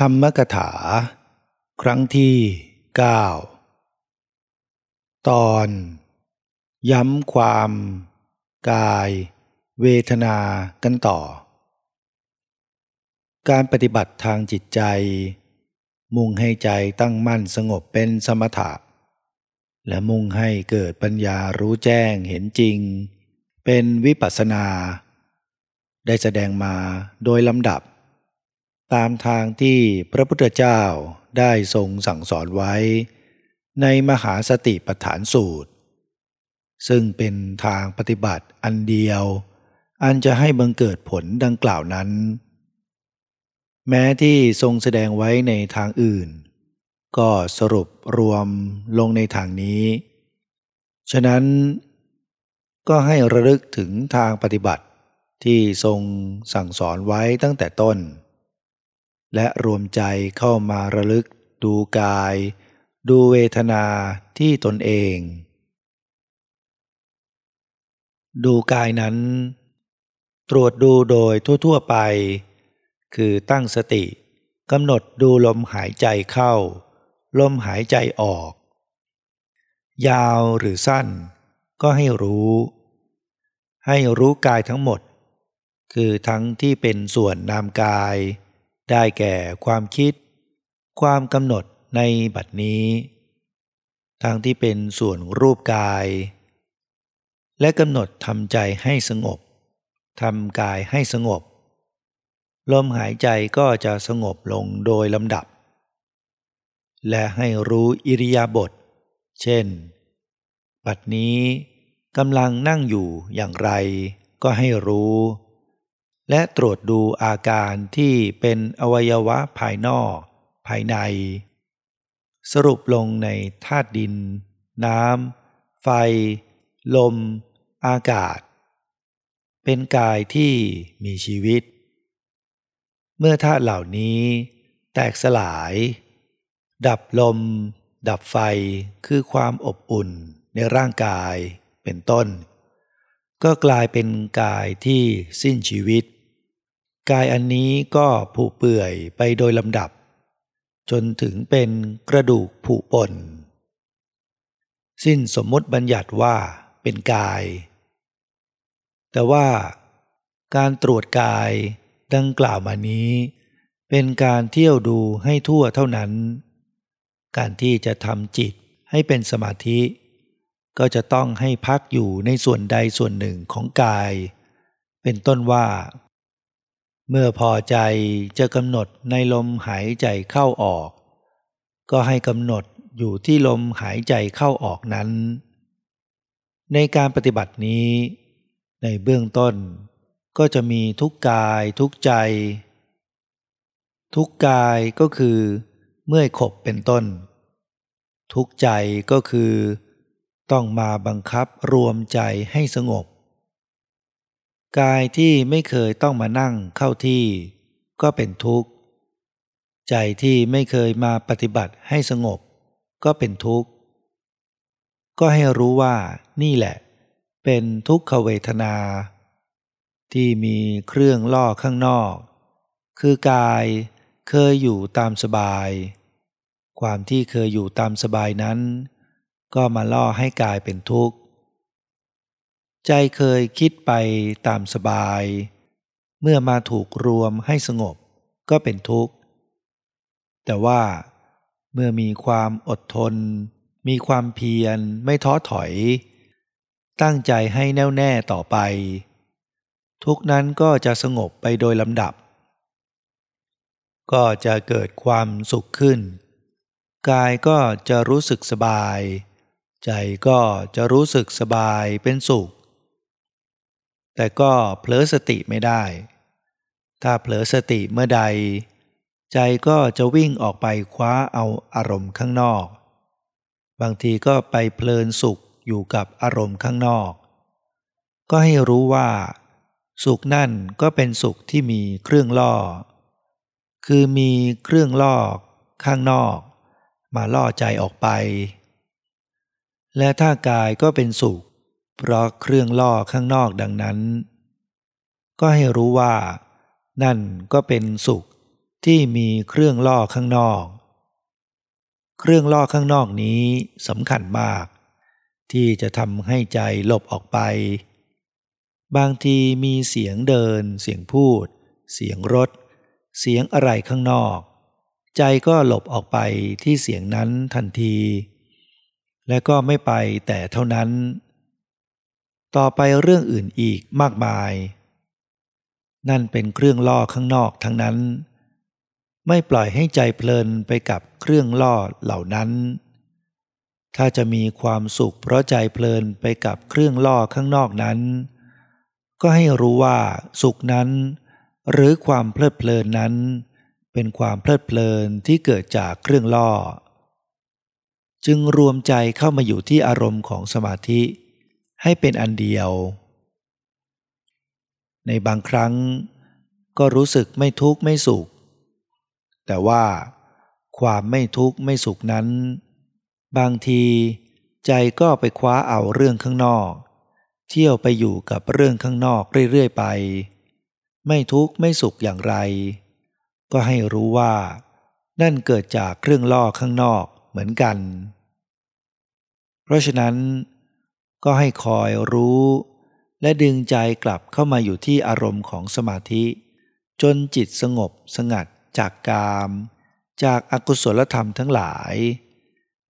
ธรรมกถา ครั้งที่เก้าตอน ย้ำความ กาย เวทนากันต่อ การปฏิบัติทางจิตใจ มุ่งให้ใจตั้งมั่นสงบเป็นสมถะ และมุ่งให้เกิดปัญญารู้แจ้งเห็นจริง เป็นวิปัสสนา ได้แสดงมาโดยลำดับ ตามทางที่พระพุทธเจ้าได้ทรงสั่งสอนไว้ ในมหาสติปัฏฐานสูตร ซึ่งเป็นทางปฏิบัติอันเดียว อันจะให้บังเกิดผลดังกล่าวนั้น แม้ที่ทรงแสดงไว้ในทางอื่น ก็สรุปรวมลงในทางนี้ ฉะนั้นก็ให้ระลึกถึงทางปฏิบัติที่ทรงสั่งสอนไว้ตั้งแต่ต้น และรวมใจเข้ามาระลึก ดูกาย ดูเวทนาที่ตนเอง ดูกายนั้น ตรวจดูโดยทั่ว ๆไป คือตั้งสติกำหนดดูลมหายใจเข้า ลมหายใจออก ยาวหรือสั้น ก็ให้รู้ ให้รู้กายทั้งหมด คือทั้งที่เป็นส่วนนามกาย ได้แก่ความคิด ความกำหนดในบัดนี้ ทางที่เป็นส่วนรูปกาย และกำหนดทำใจให้สงบทำกายให้สงบ ลมหายใจก็จะสงบลงโดยลำดับ และให้รู้อิริยาบถเช่น บัดนี้กำลังนั่งอยู่อย่างไรก็ให้รู้ และตรวจดูอาการที่เป็นอวัยวะภายนอก ภายใน สรุปลงในธาตุดิน น้ำ ไฟ ลม อากาศ เป็นกายที่มีชีวิต เมื่อธาตุเหล่านี้แตกสลาย ดับลม ดับไฟคือความอบอุ่นในร่างกายเป็นต้น ก็กลายเป็นกายที่สิ้นชีวิต กายอันนี้ก็ผุเปื่อยไปโดยลำดับ จนถึงเป็นกระดูกผุป่น สิ้นสมมติบัญญัติว่าเป็นกาย แต่ว่าการตรวจกายดังกล่าวมานี้ เป็นการเที่ยวดูให้ทั่วเท่านั้น การที่จะทำจิตให้เป็นสมาธิ ก็จะต้องให้พักอยู่ในส่วนใดส่วนหนึ่งของกาย เป็นต้นว่า เมื่อพอใจจะกำหนดในลมหายใจเข้าออก ก็ให้กำหนดอยู่ที่ลมหายใจเข้าออกนั้น ในการปฏิบัตินี้ ในเบื้องต้นก็จะมีทุกกายทุกใจ ทุกกายก็คือเมื่อยขบเป็นต้น ทุกใจก็คือ ต้องมาบังคับรวมใจให้สงบ กายที่ไม่เคยต้องมานั่งเข้าที่ ก็เป็นทุกข์ ใจที่ไม่เคยมาปฏิบัติให้สงบ ก็เป็นทุกข์ ก็ให้รู้ว่านี่แหละ เป็นทุกขเวทนา ที่มีเครื่องล่อข้างนอก คือกายเคยอยู่ตามสบาย ความที่เคยอยู่ตามสบายนั้น ก็มาล่อให้กายเป็นทุกข์ ใจเคยคิดไปตามสบาย เมื่อมาถูกรวมให้สงบก็เป็นทุกข์ แต่ว่าเมื่อมีความอดทน มีความเพียรไม่ท้อถอย ตั้งใจให้แน่วแน่ต่อไป ทุกนั้นก็จะสงบไปโดยลำดับ ก็จะเกิดความสุขขึ้น กายก็จะรู้สึกสบาย ใจก็จะรู้สึกสบายเป็นสุข แต่ก็เผลอสติไม่ได้ ถ้าเผลอสติเมื่อใด ใจก็จะวิ่งออกไปคว้าเอาอารมณ์ข้างนอก บางทีก็ไปเพลินสุขอยู่กับอารมณ์ข้างนอก ก็ให้รู้ว่า สุขนั่นก็เป็นสุขที่มีเครื่องล่อ คือมีเครื่องล่อข้างนอก มาล่อใจออกไป และถ้ากายก็เป็นสุข เพราะเครื่องล่อข้างนอกดังนั้น ก็ให้รู้ว่า นั่นก็เป็นสุขที่มีเครื่องล่อข้างนอก เครื่องล่อข้างนอกนี้สำคัญมาก ที่จะทำให้ใจหลบออกไป บางทีมีเสียงเดิน เสียงพูด เสียงรถ เสียงอะไรข้างนอก ใจก็หลบออกไปที่เสียงนั้นทันที และก็ไม่ไปแต่เท่านั้น ต่อไปเรื่องอื่นอีกมากมาย นั่นเป็นเครื่องล่อข้างนอกทั้งนั้น ไม่ปล่อยให้ใจเพลินไปกับเครื่องล่อเหล่านั้น ถ้าจะมีความสุขเพราะใจเพลินไปกับเครื่องล่อข้างนอกนั้น ก็ให้รู้ว่าสุขนั้น หรือความเพลิดเพลินนั้น เป็นความเพลิดเพลินที่เกิดจากเครื่องล่อ จึงรวมใจเข้ามาอยู่ที่อารมณ์ของสมาธิ ให้เป็นอันเดียว ในบางครั้งก็รู้สึกไม่ทุกข์ไม่สุข แต่ว่าความไม่ทุกข์ไม่สุขนั้น บางทีใจก็ไปคว้าเอาเรื่องข้างนอก เที่ยวไปอยู่กับเรื่องข้างนอกเรื่อยๆไป ไม่ทุกข์ไม่สุขอย่างไร ก็ให้รู้ว่า นั่นเกิดจากเครื่องล่อข้างนอกเหมือนกัน เพราะฉะนั้น ก็ให้คอยรู้ และดึงใจกลับเข้ามาอยู่ที่อารมณ์ของสมาธิ จนจิตสงบสงัดจากกาม จากอากุศลธรรมทั้งหลาย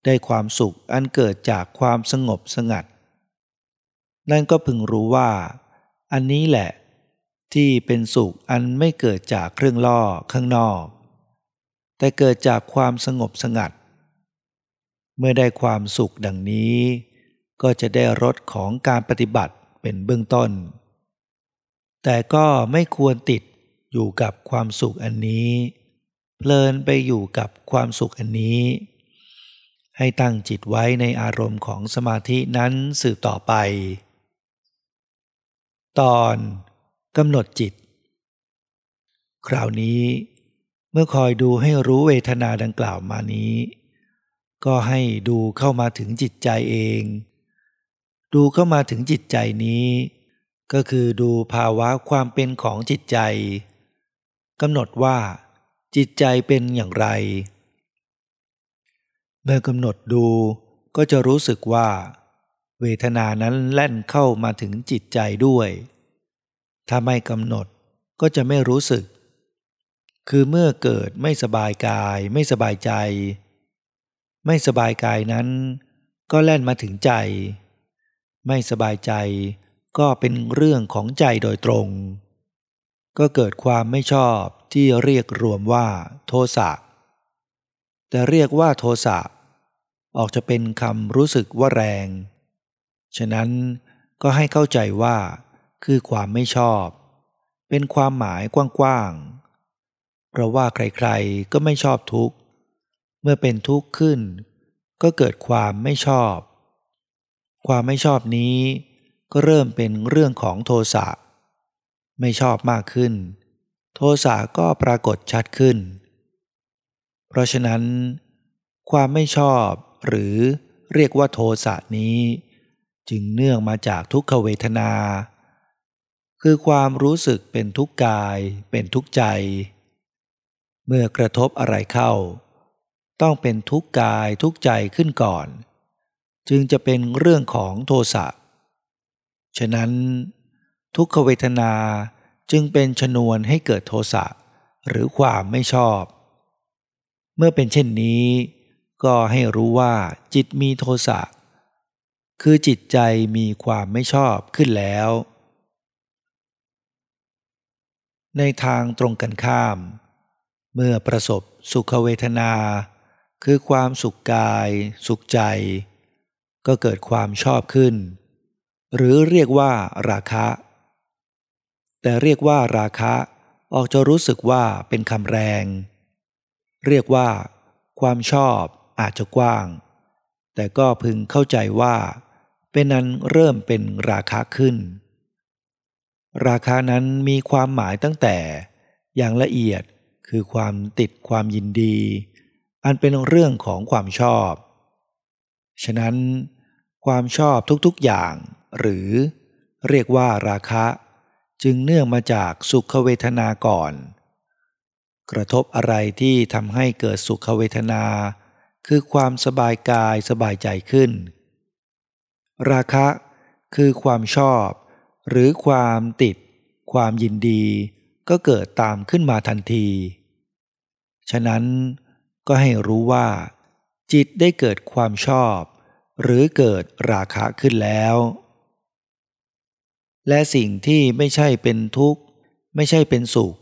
ได้ความสุขอันเกิดจากความสงบสงัด นั่นก็พึงรู้ว่า อันนี้แหละ ที่เป็นสุขอันไม่เกิดจากเครื่องล่อข้างนอก แต่เกิดจากความสงบสงัด เมื่อได้ความสุขดังนี้ ก็จะได้รสของการปฏิบัติเป็นเบื้องต้น แต่ก็ไม่ควรติดอยู่กับความสุขอันนี้ เพลินไปอยู่กับความสุขอันนี้ ให้ตั้งจิตไว้ในอารมณ์ของสมาธินั้นสืบต่อไป ตอนกำหนดจิต คราวนี้เมื่อคอยดูให้รู้เวทนาดังกล่าวมานี้ ก็ให้ดูเข้ามาถึงจิตใจเอง ดูเข้ามาถึงจิตใจนี้ ก็คือดูภาวะความเป็นของจิตใจกำหนดว่า จิตใจเป็นอย่างไร เมื่อกำหนดดูก็จะรู้สึกว่า เวทนานั้นแล่นเข้ามาถึงจิตใจด้วย ถ้าไม่กำหนดก็จะไม่รู้สึก คือเมื่อเกิดไม่สบายกายไม่สบายใจ ไม่สบายกายนั้น ก็แล่นมาถึงใจ ไม่สบายใจ ก็เป็นเรื่องของใจโดยตรง ก็เกิดความไม่ชอบที่เรียกรวมว่า โทสะ แต่เรียกว่าโทสะ ออกจะเป็นคำรู้สึกว่าแรง ฉะนั้นก็ให้เข้าใจว่า คือความไม่ชอบ เป็นความหมายกว้างๆ เพราะว่าใครๆก็ไม่ชอบทุกข์ เมื่อเป็นทุกข์ขึ้น ก็เกิดความไม่ชอบ ความไม่ชอบนี้ก็เริ่มเป็นเรื่องของโทสะ ไม่ชอบมากขึ้น โทสะก็ปรากฏชัดขึ้น เพราะฉะนั้น ความไม่ชอบหรือเรียกว่าโทสะนี้ จึงเนื่องมาจากทุกขเวทนา คือความรู้สึกเป็นทุกกายเป็นทุกใจ เมื่อกระทบอะไรเข้า ต้องเป็นทุกกายทุกใจขึ้นก่อน จึงจะเป็นเรื่องของโทสะ ฉะนั้น ทุกขเวทนาจึงเป็นชนวนให้เกิดโทสะหรือความไม่ชอบ เมื่อเป็นเช่นนี้ ก็ให้รู้ว่าจิตมีโทสะ คือจิตใจมีความไม่ชอบขึ้นแล้ว ในทางตรงกันข้าม เมื่อประสบสุขเวทนา คือความสุขกาย สุขใจ ก็เกิดความชอบขึ้น หรือเรียกว่าราคะ แต่เรียกว่าราคะออกจะรู้สึกว่าเป็นคำแรง เรียกว่า ความชอบอาจจะกว้าง แต่ก็พึงเข้าใจว่า เป็นนั้นเริ่มเป็นราคะขึ้น ราคานั้นมีความหมายตั้งแต่อย่างละเอียดคือความติดความยินดี อันเป็นเรื่องของความชอบ ฉะนั้นความชอบทุกๆอย่าง หรือเรียกว่าราคะ จึงเนื่องมาจากสุขเวทนาก่อน กระทบอะไรที่ทำให้เกิดสุขเวทนา คือความสบายกายสบายใจขึ้น ราคะคือความชอบ หรือความติด ความยินดี ก็เกิดตามขึ้นมาทันที ฉะนั้นก็ให้รู้ว่า จิตได้เกิดความชอบ หรือเกิดราคะขึ้นแล้ว และสิ่งที่ไม่ใช่เป็นทุกข์ ไม่ใช่เป็นสุข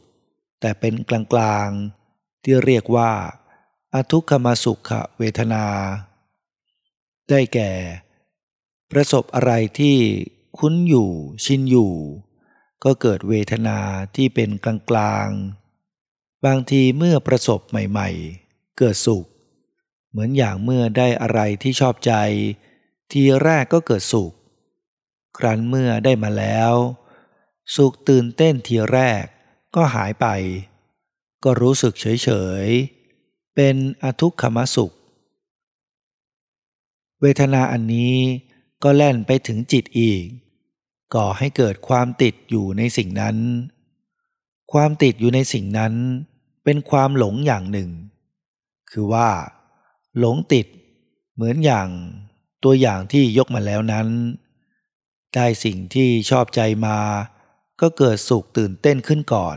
แต่เป็นกลางๆ ที่เรียกว่า อทุกขมสุขเวทนา ได้แก่ ประสบอะไรที่คุ้นอยู่ชินอยู่ ก็เกิดเวทนาที่เป็นกลางๆ บางทีเมื่อประสบใหม่ๆ เกิดสุข เหมือนอย่างเมื่อได้อะไรที่ชอบใจ ทีแรกก็เกิดสุข ครั้นเมื่อได้มาแล้ว สุขตื่นเต้นทีแรกก็หายไป ก็รู้สึกเฉยๆเป็นอทุกขมสุข เวทนาอันนี้ก็แล่นไปถึงจิตอีก ก่อให้เกิดความติดอยู่ในสิ่งนั้น ความติดอยู่ในสิ่งนั้น เป็นความหลงอย่างหนึ่ง คือว่า หลงติดเหมือนอย่างตัวอย่างที่ยกมาแล้วนั้น ได้สิ่งที่ชอบใจมา ก็เกิดสุขตื่นเต้นขึ้นก่อน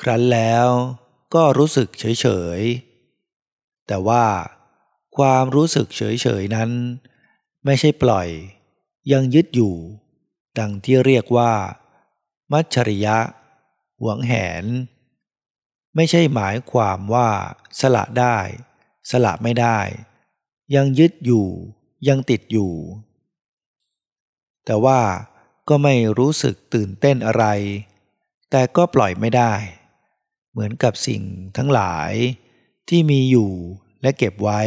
ครั้นแล้วก็รู้สึกเฉยๆ แต่ว่าความรู้สึกเฉยๆนั้น ไม่ใช่ปล่อย ยังยึดอยู่ ดังที่เรียกว่า มัจฉริยะ หวงแหน ไม่ใช่หมายความว่าสละได้ สละไม่ได้ ยังยึดอยู่ ยังติดอยู่ แต่ว่าก็ไม่รู้สึกตื่นเต้นอะไร แต่ก็ปล่อยไม่ได้ เหมือนกับสิ่งทั้งหลายที่มีอยู่และเก็บไว้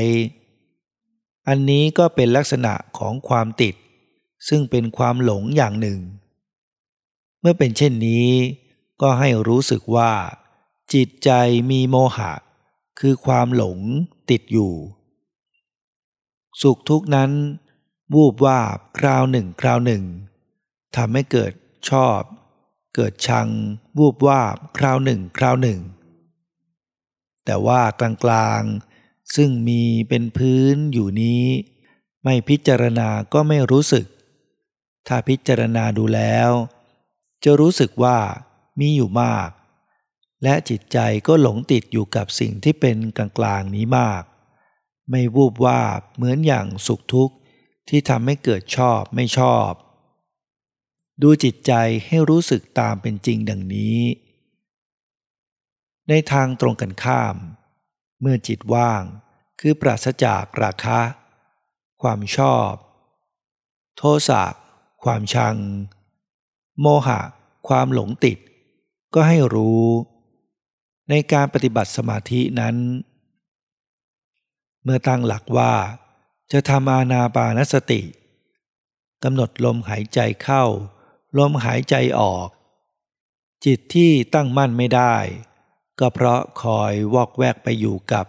อันนี้ก็เป็นลักษณะของความติด ซึ่งเป็นความหลงอย่างหนึ่ง เมื่อเป็นเช่นนี้ ก็ให้รู้สึกว่า จิตใจมีโมหะ คือความหลงติดอยู่ สุขทุกนั้น วูบวาบคราวหนึ่งคราวหนึ่งทำให้เกิดชอบ เกิดชัง วูบวาบคราวหนึ่งคราวหนึ่ง แต่ว่ากลางๆซึ่งมีเป็นพื้นอยู่นี้ ไม่พิจารณาก็ไม่รู้สึก ถ้าพิจารณาดูแล้ว จะรู้สึกว่ามีอยู่มาก และจิตใจก็หลงติดอยู่กับสิ่งที่เป็นกลางกลางนี้มาก ไม่วูบวาบเหมือนอย่างสุขทุกข์ที่ทำให้เกิดชอบไม่ชอบ ดูจิตใจให้รู้สึกตามเป็นจริงดังนี้ ในทางตรงกันข้าม เมื่อจิตว่างคือปราศจากราคะ ความชอบ โทสะความชัง โมหะ ความหลงติด ก็ให้รู้ ในการปฏิบัติสมาธินั้น เมื่อตั้งหลักว่าจะทำอานาปานสติกำหนดลมหายใจเข้า ลมหายใจออก จิตที่ตั้งมั่นไม่ได้ ก็เพราะคอยวอกแวกไปอยู่กับ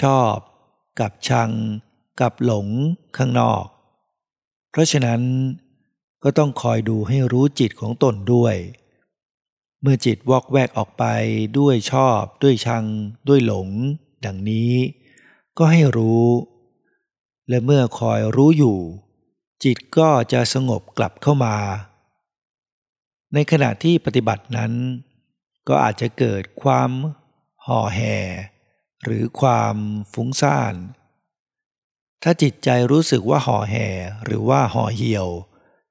ชอบ กับชัง กับหลงข้างนอก เพราะฉะนั้นก็ต้องคอยดูให้รู้จิตของตนด้วย เมื่อจิตวอกแวกออกไปด้วยชอบ ด้วยชัง ด้วยหลง ดังนี้ ก็ให้รู้ และเมื่อคอยรู้อยู่ จิตก็จะสงบกลับเข้ามา ในขณะที่ปฏิบัตินั้น ก็อาจจะเกิดความห่อแห่ หรือความฟุ้งซ่าน ถ้าจิตใจรู้สึกว่าห่อแห่หรือว่าห่อเหี่ยว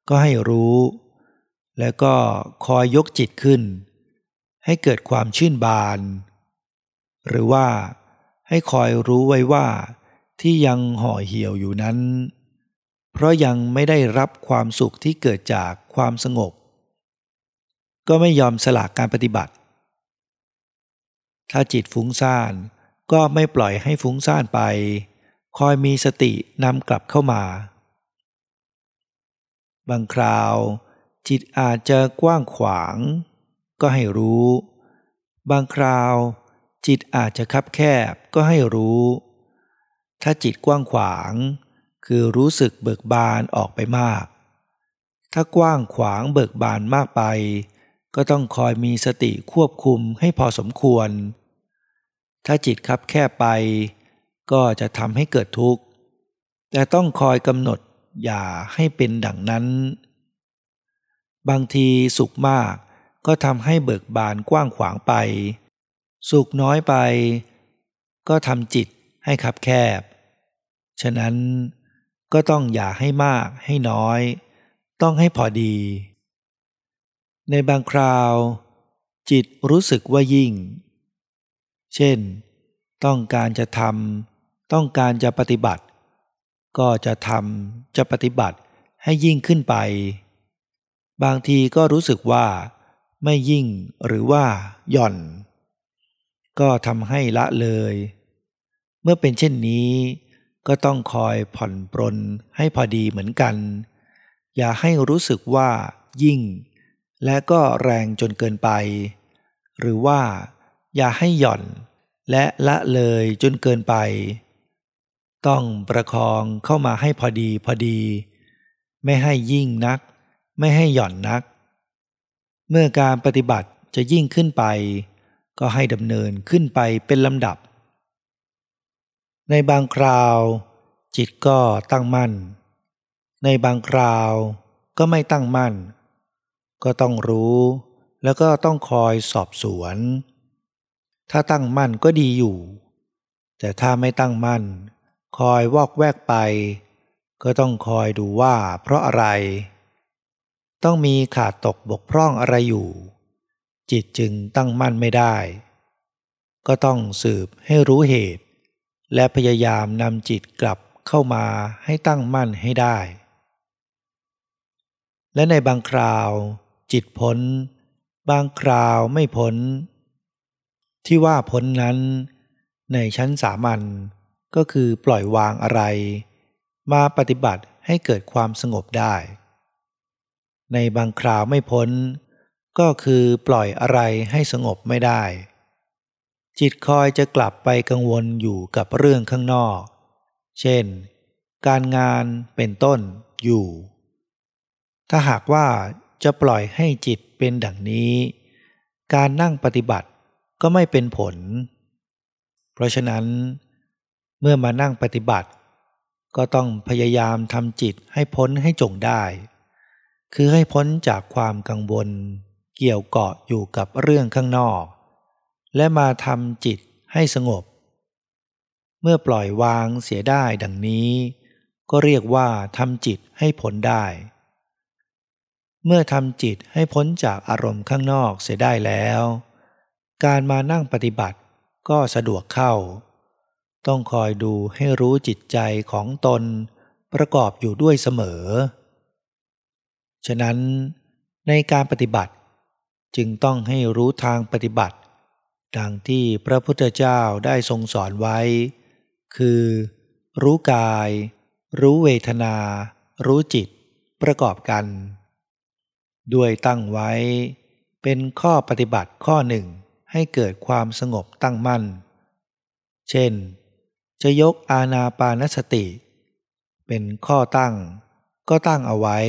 ก็ให้รู้ แล้วก็คอยยกจิตขึ้น ให้เกิดความชื่นบาน หรือว่าให้คอยรู้ไว้ว่าที่ยังห่อเหี่ยวอยู่นั้น เพราะยังไม่ได้รับความสุขที่เกิดจากความสงบ ก็ไม่ยอมสลากการปฏิบัติ ถ้าจิตฟุ้งซ่านก็ไม่ปล่อยให้ฟุ้งซ่านไป คอยมีสตินำกลับเข้ามา บางคราว จิตอาจจะกว้างขวาง ก็ให้รู้ บางคราว จิตอาจจะคับแคบก็ให้รู้ ถ้าจิตกว้างขวาง คือรู้สึกเบิกบานออกไปมาก ถ้ากว้างขวางเบิกบานมากไป ก็ต้องคอยมีสติควบคุมให้พอสมควร ถ้าจิตคับแค่ไป ก็จะทำให้เกิดทุกข์ แต่ต้องคอยกำหนดอย่าให้เป็นดังนั้น บางทีสุขมากก็ทำให้เบิกบานกว้างขวางไป สุขน้อยไป ก็ทำจิตให้คับแคบ ฉะนั้นก็ต้องอย่าให้มากให้น้อย ต้องให้พอดี ในบางคราว จิตรู้สึกว่ายิ่ง เช่น ต้องการจะทำต้องการจะปฏิบัติ ก็จะทำจะปฏิบัติให้ยิ่งขึ้นไป บางทีก็รู้สึกว่า ไม่ยิ่งหรือว่าหย่อน ก็ทำให้ละเลย เมื่อเป็นเช่นนี้ ก็ต้องคอยผ่อนปรนให้พอดีเหมือนกัน อย่าให้รู้สึกว่ายิ่ง และก็แรงจนเกินไป หรือว่า อย่าให้หย่อน และละเลยจนเกินไป ต้องประคองเข้ามาให้พอดีพอดี ไม่ให้ยิ่งนัก ไม่ให้หย่อนนัก เมื่อการปฏิบัติจะยิ่งขึ้นไป ก็ให้ดำเนินขึ้นไปเป็นลำดับ ในบางคราว จิตก็ตั้งมั่น ในบางคราวก็ไม่ตั้งมั่น ก็ต้องรู้ แล้วก็ต้องคอยสอบสวน ถ้าตั้งมั่นก็ดีอยู่ แต่ถ้าไม่ตั้งมั่น คอยวอกแวกไป ก็ต้องคอยดูว่าเพราะอะไร ต้องมีขาดตกบกพร่องอะไรอยู่ จิตจึงตั้งมั่นไม่ได้ ก็ต้องสืบให้รู้เหตุ และพยายามนำจิตกลับเข้ามาให้ตั้งมั่นให้ได้ และในบางคราวจิตพ้น บางคราวไม่พ้น ที่ว่าพ้นนั้น ในชั้นสามัญก็คือปล่อยวางอะไร มาปฏิบัติให้เกิดความสงบได้ ในบางคราวไม่พ้น ก็คือปล่อยอะไรให้สงบไม่ได้ จิตคอยจะกลับไปกังวลอยู่กับเรื่องข้างนอก เช่น การงานเป็นต้นอยู่ ถ้าหากว่าจะปล่อยให้จิตเป็นดังนี้ การนั่งปฏิบัติก็ไม่เป็นผล เพราะฉะนั้น เมื่อมานั่งปฏิบัติ ก็ต้องพยายามทำจิตให้พ้นให้จงได้ คือให้พ้นจากความกังวล เกี่ยวเกาะอยู่กับเรื่องข้างนอก และมาทำจิตให้สงบ เมื่อปล่อยวางเสียได้ดังนี้ ก็เรียกว่าทำจิตให้พ้นได้ เมื่อทำจิตให้พ้นจากอารมณ์ข้างนอกเสียได้แล้ว การมานั่งปฏิบัติก็สะดวกเข้า ต้องคอยดูให้รู้จิตใจของตนประกอบอยู่ด้วยเสมอ ฉะนั้นในการปฏิบัติจึงต้องให้รู้ทางปฏิบัติ ดังที่พระพุทธเจ้าได้ทรงสอนไว้ คือ รู้กาย รู้เวทนา รู้จิต ประกอบกัน ด้วยตั้งไว้ เป็นข้อปฏิบัติข้อหนึ่งให้เกิดความสงบตั้งมั่น เช่น จะยกอาณาปานสติ เป็นข้อตั้งก็ตั้งเอาไว้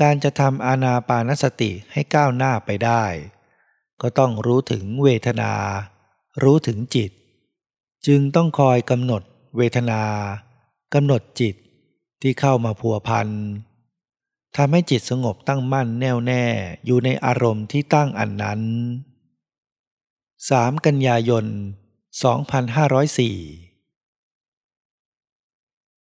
การจะทำอาณาปานสติให้ก้าวหน้าไปได้ ก็ต้องรู้ถึงเวทนา รู้ถึงจิต จึงต้องคอยกำหนดเวทนากำหนดจิตที่เข้ามาพัวพันทำให้จิตสงบตั้งมั่นแน่วแน่อยู่ในอารมณ์ที่ตั้งอันนั้น 3 กันยายน 2504